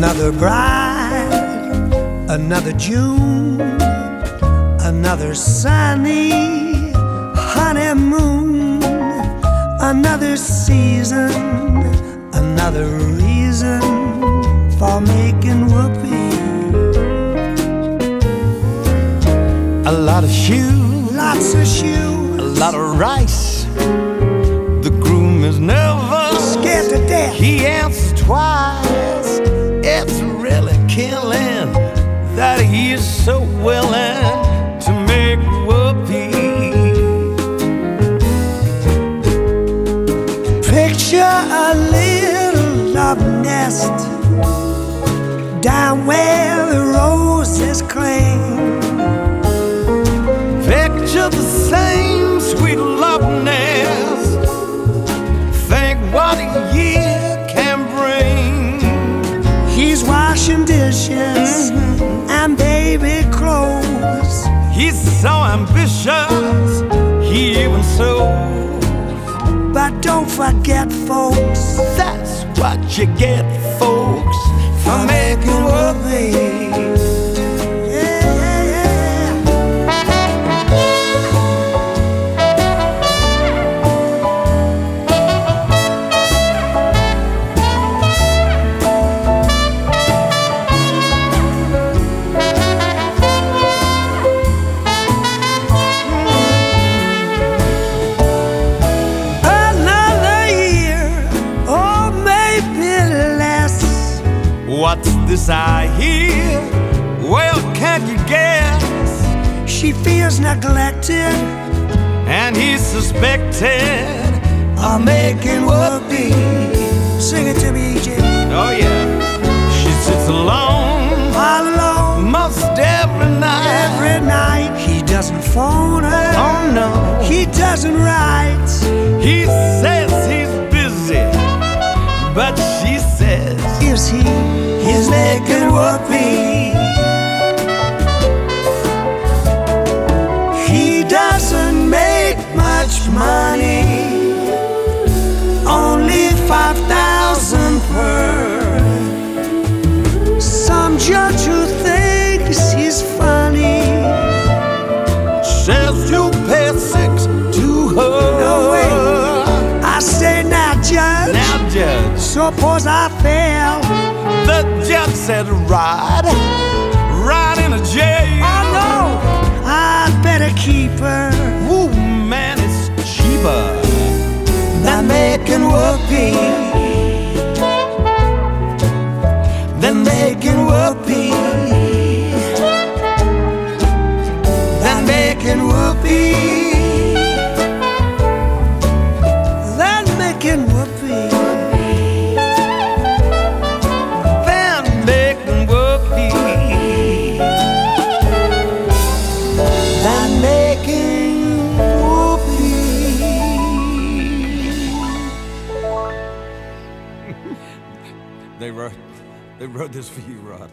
Another bride, another June, another sunny honeymoon, another season, another reason for making whoopee. A lot of shoes, Lots of shoes, a lot of rice. He is so willing to make whoopee. Picture a little love nest down where the roses cling. Picture the same sweet love nest. Think what a year can bring. He's washing dishes baby clothes. He's so ambitious, he even sews. But don't forget, folks, That's what you get, folks, What's this I hear? Well, can't you guess? She feels neglected. And he's suspected I'm making whoopee. Sing it to me, EJ. Oh, yeah. She sits alone All alone most every night. every night. He doesn't phone her. Oh, no. He doesn't write. He says he's busy, but she says Is he? He's making whoopee. He doesn't make much money. Only five thousand per. Some judge who thinks he's funny. says you pay six to her. No way. I say now, judge. Now, Judge, Suppose I fail. Said, ride, ride in a jail. Oh, I know I'd better keep her Ooh, man, it's cheaper. than making whoopee. They wrote, they wrote this for you, Rod.